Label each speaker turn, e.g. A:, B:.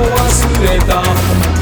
A: 忘れた。